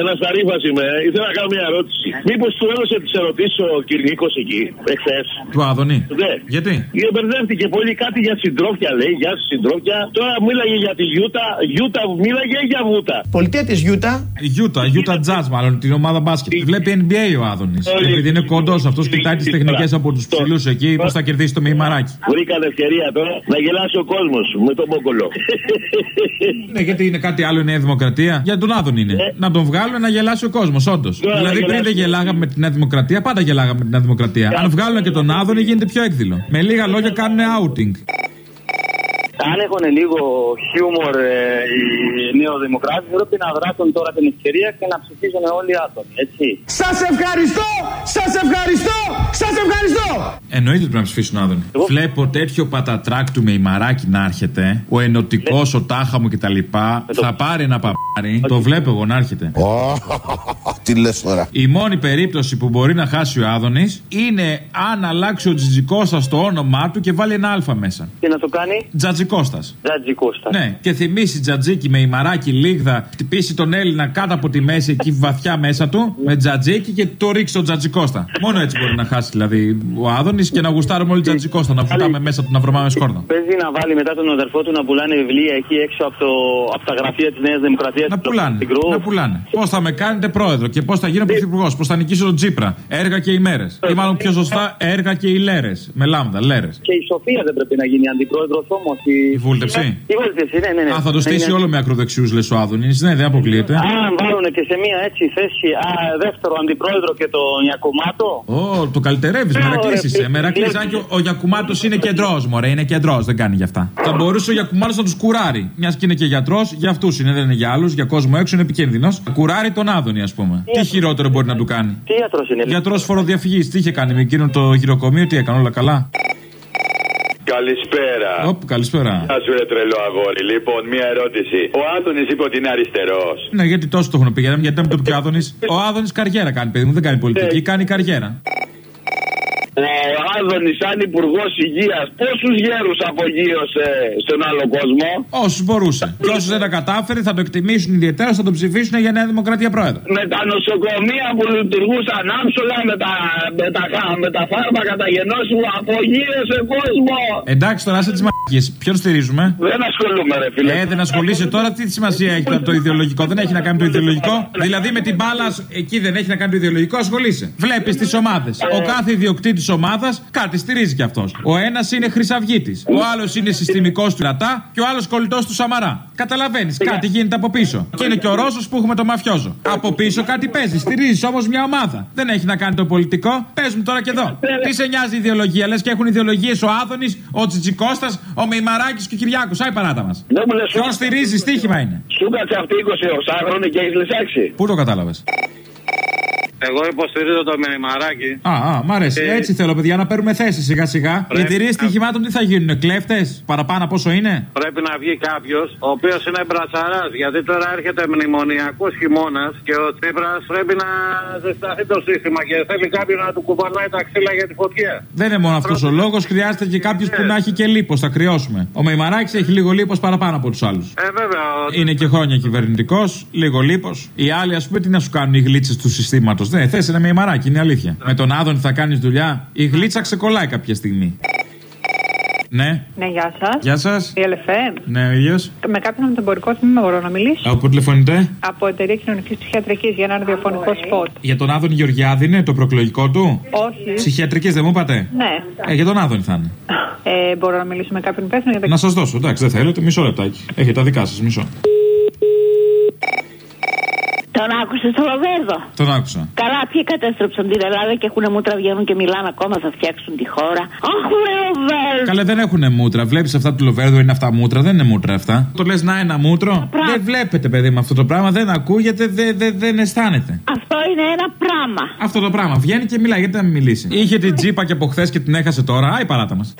Ένας ταρήφα είμαι. Ήθελα να κάνω μια ερώτηση. Μήπως του έδωσε τις ερωτήσεις ο Κυρνίκο εκεί, εχθές; Του Άδωνη. Ναι. Γιατί; Γιατί μπερδεύτηκε πολύ κάτι για συντρόφια, λέει. Γεια σα, συντρόφια. Τώρα μίλαγε για τη Γιούτα. Γιούτα μίλαγε για Βούτα. Πολιτεία της Γιούτα. Γιούτα, Utah Jazz μάλλον, την ομάδα μπάσκετ. Βλέπει NBA ο Άδωνης. Όλοι. Επειδή είναι κοντός, αυτός κοιτάει τις τεχνικές από τους ψηλούς εκεί, πώς θα κερδίσει το Μεϊμαράκη. Βρήκαν ευκαιρία τώρα να γελάσει ο κόσμος με τον Μπόκολο. Ναι, γιατί είναι κάτι άλλο η Νέα Δημοκρατία. Για τον Άδων είναι. Ε. Να τον βγάλουν να γελάσει ο κόσμος, όντως. Τώρα να Δηλαδή πριν δεν γελάσει. γελάγαμε με τη Νέα Δημοκρατία, πάντα γελάγαμε με τη Νέα Δημοκρατία. Αν βγάλουν και τον Άδων γίνεται πιο έκδηλο. Με λίγα λόγια κάνουν outing. Αν έχουν λίγο χιούμορ ε, οι νεοδημοκράτες, πρέπει να δράσουν τώρα την ευκαιρία και να ψηφίσουν όλοι οι άτομοι. Έτσι. Σας ευχαριστώ! Σας ευχαριστώ! Σας ευχαριστώ! Εννοείται ότι πρέπει να ψηφίσουν Άδωνη. Βλέπω τέτοιο πατατράκ του με ημαράκι να έρχεται. Ο ενωτικός, ο τάχα μου κτλ. Θα πάρει ένα παπάρι. Το βλέπω εγώ να έρχεται. Τι λες τώρα; Η μόνη περίπτωση που μπορεί να χάσει ο Άδωνης είναι αν αλλάξει ο Τζιτζικώστας το όνομά του και βάλει ένα Α μέσα. Τι να το κάνει, Τζατζικώστας. Τζάτζι Κώστα. Ναι, και θυμίσει τζατζίκι με ημαράκι λίγδα, χτυπήσει τον Έλληνα κάτω από τη μέση εκεί βαθιά μέσα του, με τζατζίκι και το ρίξει τον τζατζικώστα. Μόνο έτσι μπορεί να χάσει δηλαδή ο Άδωνης και να γουστάρουμε όλοι τζατζικώστα, να βουτάμε μέσα του να βρωμάμε σκόρδο. Παίζει να βάλει μετά τον αδερφό του να πουλάνε βιβλία εκεί έξω από, το, από τα γραφεία της Νέας Δημοκρατίας. Να πουλάνε. Να πουλάνε. Πώς θα με κάνετε πρόεδρο και πώς θα γίνω πρωθυπουργός, πώς θα νικήσω τον Τζίπρα. Έργα και ημέρε. Ή μάλλον πιο σωστά, έργα και ηλέρε. Με λάμδα, λέρες. Και η Σοφία δεν πρέπει να γίνει αντιπρόεδρος όμως. Η βούλτεψη. Η βούλτεψη, ναι, ναι. ναι. Α, θα το στήσει Ναι, ναι. όλο με ακροδεξιούς, λες ο Άδωνης. Ναι, δεν αποκλείεται. Αν βάλουν και σε μία έτσι θέση α, δεύτερο αντιπρόεδρο και τον Ιακωμάτο. Ω, το καλυτερεύεις, Ναι, μερακλή ωραία, είσαι. φίλε. Μερακλή, αν και ο, ο Γιακουμάτος είναι κεντρός, μωρέ, είναι κεντρός, δεν κάνει γι' αυτά. Θα μπορούσε ο Γιακουμάτος να τους κουράρει. Μιας και είναι και γιατρός, για αυτούς είναι, δεν είναι για άλλους, για κόσμο έξω είναι επικίνδυνος. Κουράρει τον Άδωνη, ας πούμε. Τι χειρότερο μπορεί να του κάνει; Τι γιατρό είναι. Γιατρός φοροδιαφυγής, τι είχε κάνει με εκείνο το γυροκομείο, τι έκανε όλα καλά; Καλησπέρα. Οπ, καλησπέρα. Γεια σου, ρε τρελό αγόρι. Λοιπόν, μία ερώτηση. Ο Άδωνης είπε ότι είναι αριστερός. Ναι, γιατί τόσο το έχουν πει, γιατί δεν το πει ο Άδωνης. Ο Άδωνης καριέρα κάνει, παιδί μου, δεν κάνει πολιτική, κάνει καριέρα. Ο Άδωνης, σαν υπουργός υγείας, πόσους γέρους απογείωσε στον άλλο κόσμο; Όσους μπορούσε. Και όσους δεν τα κατάφερε θα το εκτιμήσουν ιδιαίτερα, θα τον ψηφίσουν για Νέα Δημοκρατία πρόεδρο. Με τα νοσοκομεία που λειτουργούσαν άψογα, με τα, με τα, με τα φάρμακα, τα γενώσιμα, απογείωσε κόσμο. Εντάξει τώρα, άσε τις μαγικέ. Ποιον στηρίζουμε; Δεν ασχολούμαι, ρε φίλε. Ε, δεν ασχολείσαι τώρα, τι σημασία έχει το, το ιδεολογικό; Δεν έχει να κάνει το ιδεολογικό; Δηλαδή με την μπάλα, εκεί δεν έχει να κάνει το ιδεολογικό, ασχολείσαι. Βλέπεις τις ομάδες. Ο κάθε ιδιοκτήτης ομάδας κάτι στηρίζει κι αυτός. Ο ένας είναι χρυσαυγήτη. Ο άλλος είναι συστημικός του Ρατά και ο άλλος κολλητός του Σαμαρά. Καταλαβαίνεις, κάτι γίνεται από πίσω. Και είναι και ο Ρώσος που έχουμε το μαφιόζο. Από πίσω κάτι παίζει. Στηρίζει όμως μια ομάδα. Δεν έχει να κάνει το πολιτικό. Παίζουμε τώρα και εδώ. Τι σε νοιάζει η ιδεολογία, λες και έχουν ιδεολογίες ο Άδωνης, ο Τσιτσικώστα, ο Μεϊμαράκης και ο Κυριάκος. Άι παράτα μας. Δεν μου λες, Ποιον στηρίζει, στοίχημα είναι. Σου κάτσε αυτή 20 χρόνο και έχεις λυσάξει. Πού το κατάλαβες; Εγώ υποστηρίζω το μηνυμαράκι. Α, α, μ' αρέσει. Ε. Έτσι θέλω, παιδιά, να παίρνουμε θέση σιγά σιγά. Οι Πρέπει εταιρείε να- στοιχημάτων τι θα γίνουν, κλέφτες, παραπάνω από όσο είναι; Πρέπει να βγει κάποιος ο οποίος είναι μπρατσαράς. Γιατί τώρα έρχεται μνημονιακός χειμώνας και ο Τσίπρας πρέπει να ζεσταθεί το σύστημα και θέλει κάποιον να του κουβαλάει τα ξύλα για τη φωτιά. Δεν είναι μόνο αυτός ο λόγος, χρειάζεται και κάποιος που να έχει και λίπος, θα κρυώσουμε. Ο Μεϊμαράκης έχει λίγο λίπος παραπάνω από τους άλλους. Ε, βέβαια. ο- Είναι και χρόνια κυβερνητικός, λίγο λίπος. Οι άλλοι, ας πούμε, τι να σου κάνουν οι γλίτσες του συστήματος; Δεν, θες ένα Μεϊμαράκη, είναι αλήθεια. Με τον Άδων θα κάνεις δουλειά. Η γλίτσα ξεκολλάει κάποια στιγμή. Ναι, Ναι, γεια σας. γεια σας. Ελ FM. Ναι, ο ίδιος. Με κάποιον από το εμπορικό τμήμα μπορώ να μιλήσω; Από πού τηλεφωνείτε; Από εταιρεία κοινωνικής ψυχιατρικής για ένα ραδιοφωνικό σποτ. Για τον Άδωνη Γεωργιάδη είναι το προεκλογικό του; Όχι. Ψυχιατρικής δεν μου είπατε; Ναι. Ε, για τον Άδωνη θα είναι. Ε, μπορώ να μιλήσω με κάποιον υπεύθυνο για τα Να σας δώσω, εντάξει, δεν θέλετε, μισό λεπτάκι. Έχετε τα δικά σας, μισό. Τον άκουσες στο Λοβέρδο; Τον άκουσα. Καλά, ποιοι κατέστρεψαν την Ελλάδα και έχουν μούτρα, βγαίνουν και μιλάνε ακόμα, θα φτιάξουν τη χώρα. Αχ, ρε Λοβέρδο. Καλέ, δεν έχουν μούτρα. Βλέπεις αυτά του Λοβέρδου, είναι αυτά μούτρα, δεν είναι μούτρα αυτά. Το λες να ένα μούτρο; Δεν βλέπετε, παιδί με αυτό το πράγμα, δεν ακούγεται, δεν, δεν, δεν αισθάνεται. Αυτό είναι ένα πράγμα. Αυτό το πράγμα βγαίνει και μιλάει, γιατί να μην μιλήσει; Είχε την τζίπα και από χθες και την έχασε τώρα. Άι παράτα μας.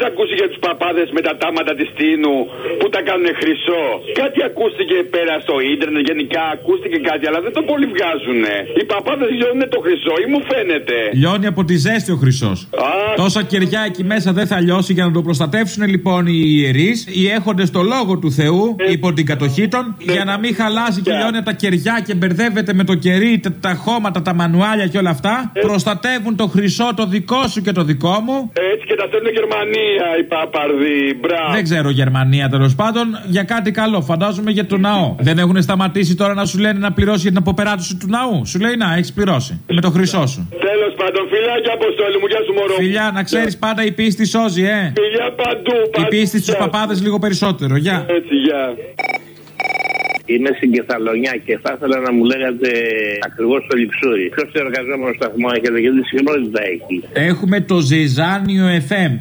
Έχεις έχει ακούσει για τους παπάδες με τα τάματα της Τίνου που τα κάνουν χρυσό; Κάτι ακούστηκε πέρα στο ίντερνετ, γενικά ακούστηκε κάτι, αλλά δεν το πολύ βγάζουν. Οι παπάδες λιώνουν το χρυσό ή μου φαίνεται. Λιώνει από τη ζέστη ο χρυσός. Α, Τόσα κεριά εκεί μέσα δεν θα λιώσει για να το προστατεύσουν λοιπόν οι ιερείς, οι έχοντες το λόγο του Θεού υπό την κατοχή των, για να μην χαλάσει και λιώνει από τα κεριά και μπερδεύεται με το κερί, τα, τα χώματα, τα μανουάλια και όλα αυτά. Προστατεύουν το χρυσό το δικό σου και το δικό μου. έτσι και τα στέλνουν Γερμανία οι παπαρδοί. Μπράβο. Δεν ξέρω Γερμανία τέλος πάντων για κάτι καλό. Φαντάζομαι για το ναό. Δεν έχουν σταματήσει τώρα να σου λένε να πληρώσει για την αποπεράτωση του ναού. Σου λέει να έχεις πληρώσει. Με το χρυσό σου. Τέλος πάντων, φιλάκια αποστόλη μου, γεια σου μωρό. Φιλιά, να ξέρεις πάντα η πίστη σώζει, ε. Φιλιά παντού. Η παντού. πίστη στους Γεια. παπάδες λίγο περισσότερο. Γεια. Έτσι, γεια. Είμαι στην Κεφαλονιά και θα ήθελα να μου λέγατε ακριβώς το λιξούρι. Ποιος εργαζόμενος σταθμό έχετε και τις συχνότητα έχει. Έχουμε το Ζιζάνιο FM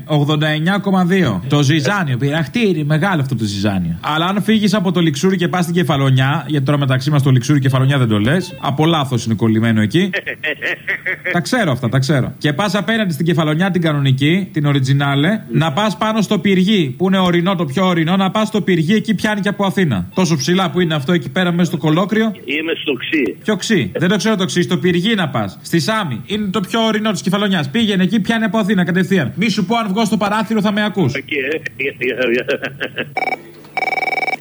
89,2. Το Ζιζάνιο, πειραχτήρι, μεγάλο αυτό το Ζιζάνιο. Αλλά αν φύγεις από το Λιξούρι και πας στην Κεφαλονιά, γιατί τώρα μεταξύ μας το Λιξούρι και Κεφαλονιά δεν το λες, από λάθος είναι κολλημένο εκεί. τα ξέρω αυτά, τα ξέρω. Και πας απέναντι στην Κεφαλονιά την κανονική, την οριτζινάλε, να πας πάνω στο πυργί, που είναι ορεινό, το πιο ορεινό, να πας στο πυργί εκεί πιάνει και από Αθήνα. Τόσο ψηλά που είναι αυτό εκεί πέρα μέσα στο κολόκριο; Είμαι στο ξύ. Ποιο ξύ; Δεν το ξέρω το ξύ. Στο πυργί να πας. Στη Σάμι. Είναι το πιο ορεινό της Κεφαλονιάς. Πήγαινε εκεί, πιάνει από Αθήνα κατευθείαν. Μη σου πω αν βγω στο παράθυρο θα με ακούς.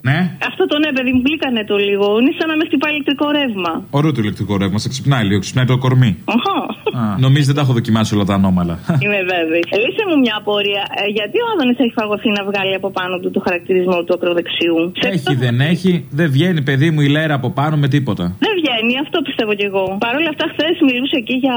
Ναι. Αυτό το ναι, παιδί μου, γλύκανε το λίγο. Είναι σαν να μες χτυπάει ηλεκτρικό ρεύμα. Ωραίο το ηλεκτρικό ρεύμα. Σε ξυπνάει λίγο. Ξυπνάει το κορμί. Αχα. Α, Νομίζω δεν τα έχω δοκιμάσει όλα τα ανώμαλα. Είμαι βέβαιη. Λύσε μου μια απορία. Ε, γιατί ο Άδωνης έχει φαγωθεί να βγάλει από πάνω του το χαρακτηρισμό του ακροδεξιού; έχει, δεν έχει. Δεν βγαίνει, παιδί μου, η λέρα από πάνω με τίποτα. Δεν βγαίνει, αυτό πιστεύω κι εγώ. Παρ' όλα αυτά, χθες μιλούσε εκεί για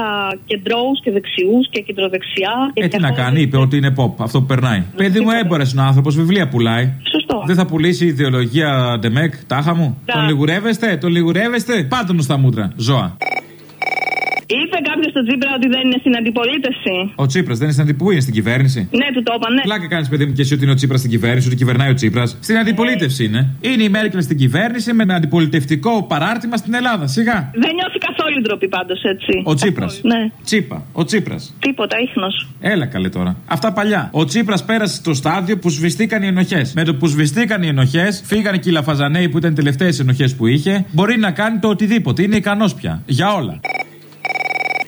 κεντρώους και δεξιούς και κεντροδεξιά. Και Ε, τι να καθόλου- κάνει, είπε ότι είναι pop, αυτό που περνάει. Παιδί μου, έμπορα είναι ο άνθρωπος, βιβλία πουλάει. Σωστό. Δεν θα πουλήσει ιδεολογία ντεμεκ, τάχα μου. Τα. Τον λιγουρεύεστε, τον λιγουρεύεστε. Πάτε στα μούτρα, ζώα. Είπε κάποιος στον Τζίπρα ότι δεν είναι στην αντιπολίτευση. Ο Τσίπρας δεν είναι στην αντιπού, είναι στην κυβέρνηση. Ναι, του το είπαν, ναι. Πλάκα κάνεις, παιδί μου, και εσύ ότι είναι ο Τσίπρας στην κυβέρνηση, ότι κυβερνάει ο Τσίπρας. Στην αντιπολίτευση είναι. Είναι η Μέρκελ στην κυβέρνηση με ένα αντιπολιτευτικό παράρτημα στην Ελλάδα. Σιγά. Δεν νιώθει καθόλου ντροπή πάντως έτσι. Ο Τσίπρας. Ναι, Τσίπα. Ο Τσίπρας. τίποτα, ίχνος. Έλα καλέ τώρα. Αυτά παλιά. Ο Τσίπρας πέρασε στο στάδιο που σβηστήκαν οι ενοχές. Με το που σβηστήκαν οι ενοχές, φύγανε και οι Λαφαζανέοι που ήταν οι τελευταίες ενοχές που είχε. Μπορεί να κάνει το οτιδήποτε. Είναι ικανός πια. Για όλα.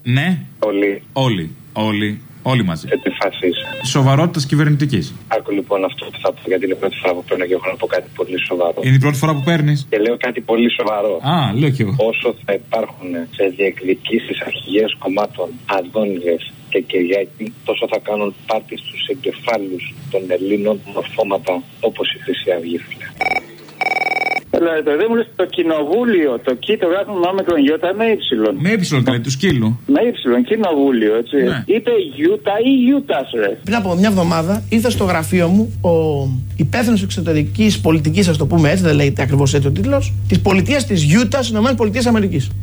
Ναι. Όλοι. Όλοι. Όλοι. Όλοι μαζί. Σε τι φάση είσαι. Σοβαρότητας κυβερνητικής. Άκου λοιπόν αυτό που θα πω γιατί είναι η πρώτη φορά που παίρνω και έχω να πω κάτι πολύ σοβαρό. Είναι η πρώτη φορά που παίρνεις. Και λέω κάτι πολύ σοβαρό. Α, λέω κι εγώ. Όσο θα υπάρχουν σε διεκδικήσεις αρχηγές κομμάτων Αδόνιδε και Κυριακή, τόσο θα κάνουν πάρτι στους εγκεφάλους των Ελλήνων μορφώματα όπως η Χρυσή Αυγή. Φίλε. Έλα, ρε παιδί μου, το κοινοβούλιο, το κι το γράφουμε με τον Ιώτα με ύψιλον. Με ύψιλον καλέ, του σκύλου. Με ύψιλον, κοινοβούλιο, έτσι. Ναι. Είπε Γιούτα ή Γιούτας, ρε. Πριν από μια εβδομάδα ήρθε στο γραφείο μου ο υπεύθυνος εξωτερικής πολιτικής, ας το πούμε έτσι, δεν λέγεται ακριβώς έτσι ο τίτλος, της πολιτείας της Γιούτας στι ΗΠΑ.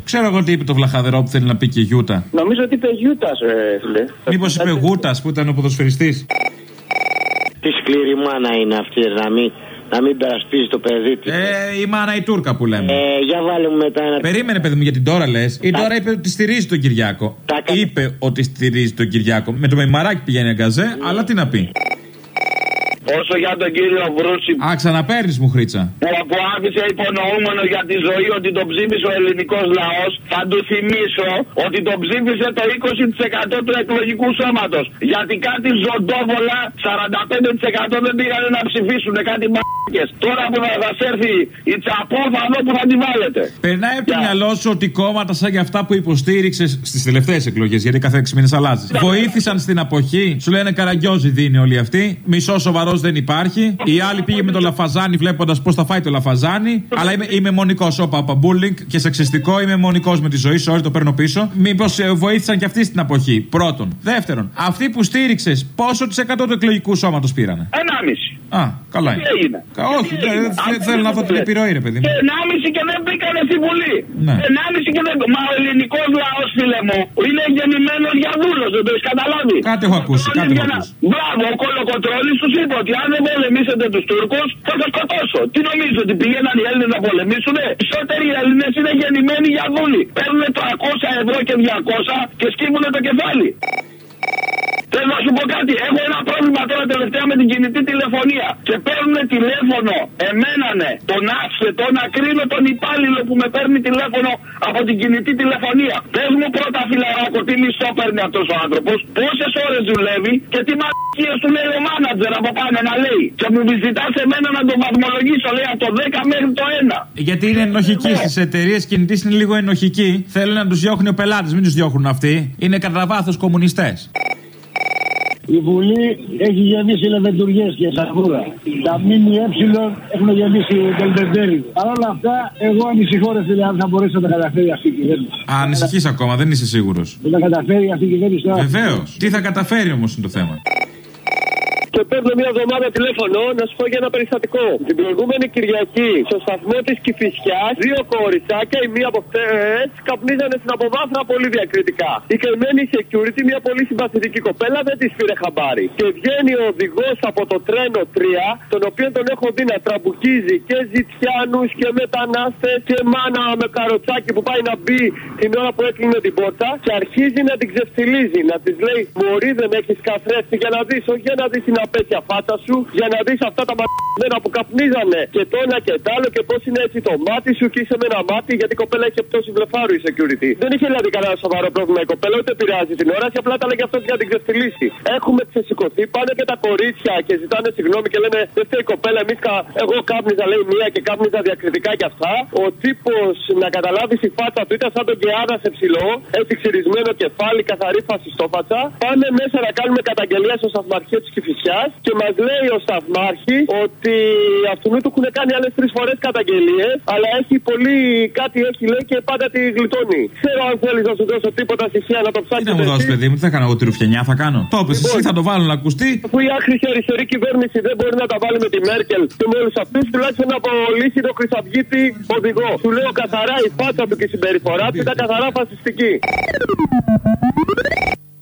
Ξέρω εγώ τι είπε το βλαχαδερό που θέλει να πει και Γιούτα. Νομίζω ότι είπε Γιούτας, ρε, φίλε. Μήπως είπε Γούτας που ήταν ο ποδοσφαιριστής. Τι σκληρή μάνα είναι αυτή, να μην, να μην περασπίζει το παιδί της. Ε, η μάνα η Τούρκα που λέμε. Ε, για βάλε μου μετά ένα. Περίμενε, παιδί μου, γιατί τώρα λες. Η τώρα είπε ότι στηρίζει τον Κυριάκο. Είπε ότι στηρίζει τον Κυριάκο. Με το μεμαράκι πηγαίνει αγκαζέ, αλλά τι να πει. Όσο για τον κύριο Βρούση Α, ξαναπέρνει μου χρήτσα. που, που άφησε υπονοούμενο για τη ζωή ότι τον ψήφισε ο ελληνικός λαός, θα του θυμίσω ότι τον ψήφισε το 20% του εκλογικού σώματος. Γιατί κάτι ζωντόβολα 45% δεν πήγανε να ψηφίσουν κάτι μ***κες. Τώρα που θα σας έρθει η τσαπούδα εδώ που θα τη βάλετε. Περνάει από το μυαλό σου ότι κόμματα σαν για αυτά που υποστήριξες στις τελευταίες εκλογές, γιατί κάθε 6 μήνες αλλάζεις. Βοήθησαν στην αποχή, σου λένε καραγκιόζη δίνει όλοι αυτοί. Μισό σοβαρός δεν υπάρχει. Η άλλη πήγε με το λαφαζάνι βλέποντας πώς θα φάει το λαφαζάνι. Αλλά είμαι, είμαι μονικός, όπα, όπα, bullying και σεξιστικό. Είμαι μονικός με τη ζωή, sorry, το παίρνω πίσω. Μήπως βοήθησαν και αυτοί στην αποχή. Πρώτον. Δεύτερον, αυτοί που στήριξες, πόσο τη εκατό του εκλογικού σώματος πήρανε; Ενάμιση. Α, καλά Τι είναι. έγινε; Κα- Όχι, Τι δεν έγινε. δεν Αυτό θέλω να δω δεν την το επιρροή, ρε παιδί μου. Και ενάμιση και δεν μπήκανε στη Βουλή. Ναι. Ενάμιση και δεν. Μα ο ελληνικός λαός, φίλε μου, είναι γεννημένος για δούλο, δεν το έχεις καταλάβει. Κάτι έχω ακούσει, Είναι κάτι έχω για να- ακούσει. Μπράβο, ο Κολοκοτρόνη τους είπε ότι αν δεν πολεμήσετε τους Τούρκους, θα σας σκοτώσω. Τι νομίζω ότι πήγαιναν οι Έλληνες να πολεμήσουν. Περισσότεροι Έλληνες είναι γεννημένοι για δούλοι. Παίρνουν 300 ευρώ και 200 και σκύβουν το κεφάλι. Θέλω να σου πω κάτι. Τελευταία με την κινητή τηλεφωνία. Και παίρνουν τηλέφωνο. Εμένανε τον άσχετο να κρίνω τον υπάλληλο που με παίρνει τηλέφωνο από την κινητή τηλεφωνία. Πες μου πρώτα, φιλαράκο, τι μισθό παίρνει αυτός ο άνθρωπος, πόσες ώρες δουλεύει και τι μαλακίες του λέει ο μάνατζερ από πάνω να λέει. Και μου ζητάς εμένα να τον βαθμολογήσω, λέει από το 10 μέχρι το 1. Γιατί είναι ενοχική στις εταιρείες κινητής, είναι λίγο ενοχική. Θέλουν να τους διώχνουν οι πελάτε, μην τους διώχνουν αυτοί. Είναι κατά βάθος κομμουνιστές. Η Βουλή έχει γεμίσει λεβεντουργιέ και σαφούρα. Τα ΜΜΕ έχουν γεμίσει τελτεντέρι. Παρ' όλα αυτά, εγώ ανησυχώ ρε φίλε αν θα μπορέσει να τα καταφέρει αυτή η κυβέρνηση. Α, ανησυχείς ακόμα, δεν είσαι σίγουρος; Δεν τα καταφέρει αυτή η κυβέρνηση τώρα. Βεβαίως. Τι θα καταφέρει όμως είναι το θέμα; Και παίρνω μια εβδομάδα τηλέφωνο να σου πω για ένα περιστατικό. Την προηγούμενη Κυριακή, στο σταθμό της Κυφυσιάς, δύο κοριτσάκια, η μία από αυτές καπνίζανε στην αποβάθρα πολύ διακριτικά. Η καημένη security, μια πολύ συμπαθητική κοπέλα, δεν της πήρε χαμπάρι. Και βγαίνει ο οδηγός από το τρένο 3, τον οποίο τον έχω δει να τραμπουκίζει και ζητιάνους και μετανάστες και μάνα με καροτσάκι που πάει να μπει την ώρα που έκλεινε την πόρτα και αρχίζει να την ξεφτιλίζει. Να της λέει: Μωρή δεν έχεις καθρέφτη για να δεις, όχι για να δεις την απέτια φάτα σου, για να δεις αυτά τα μαγαζένα που καπνίζανε και το ένα και το άλλο και πώς είναι έτσι το μάτι σου και είσαι με ένα μάτι γιατί η κοπέλα έχει πτώση βλεφάρου η security. Δεν είχε δηλαδή κανένα σοβαρό πρόβλημα η κοπέλα, ούτε πειράζει την ώρα και απλά τα λέγει αυτός για να την ξεφτυλίσει. Έχουμε ξεσηκωθεί, πάνε και τα κορίτσια και ζητάνε συγγνώμη και λένε Δεν φταίει η κοπέλα, εμείς κα... εγώ κάπνιζα λέει μία και κάπνιζα διακριτικά κι αυτά. Ο τύπος να καταλάβεις η φάτσα του ήταν σαν τον Κεάδα σε ψηλό, έτσι ξυρισμένο κεφάλι, καθαρή φασιστόφατσα. Πάνε μέσα να κάνουμε καταγγελία στο σταθμαρχείο της Κυφυσιά και μας λέει ο σταθμάρχη ότι αυτού του έχουν κάνει άλλες τρεις φορές καταγγελίες, αλλά έχει πολύ κάτι έχει λέει και πάντα τη γλιτώνει. Ξέρω αν θέλεις να σου δώσω τίποτα στοιχεία να το ψάξει. Τι να μου δώσεις, παιδί μου, τι θα κάνω εγώ τη ρουφιανιά, θα κάνω; Το πες, εσύ θα το βάλω να ακουστεί. Αφού η άχρηστη αριστερή κυβέρνηση δεν μπορεί να τα βάλει με τη Μέρκελ και με όλους αυτούς, τουλάχιστον να απολύσει το Χρυσαυγίτη οδηγό. Του λέω καθαρά η φάτσα του και η συμπεριφορά του ήταν καθαρά φασιστική.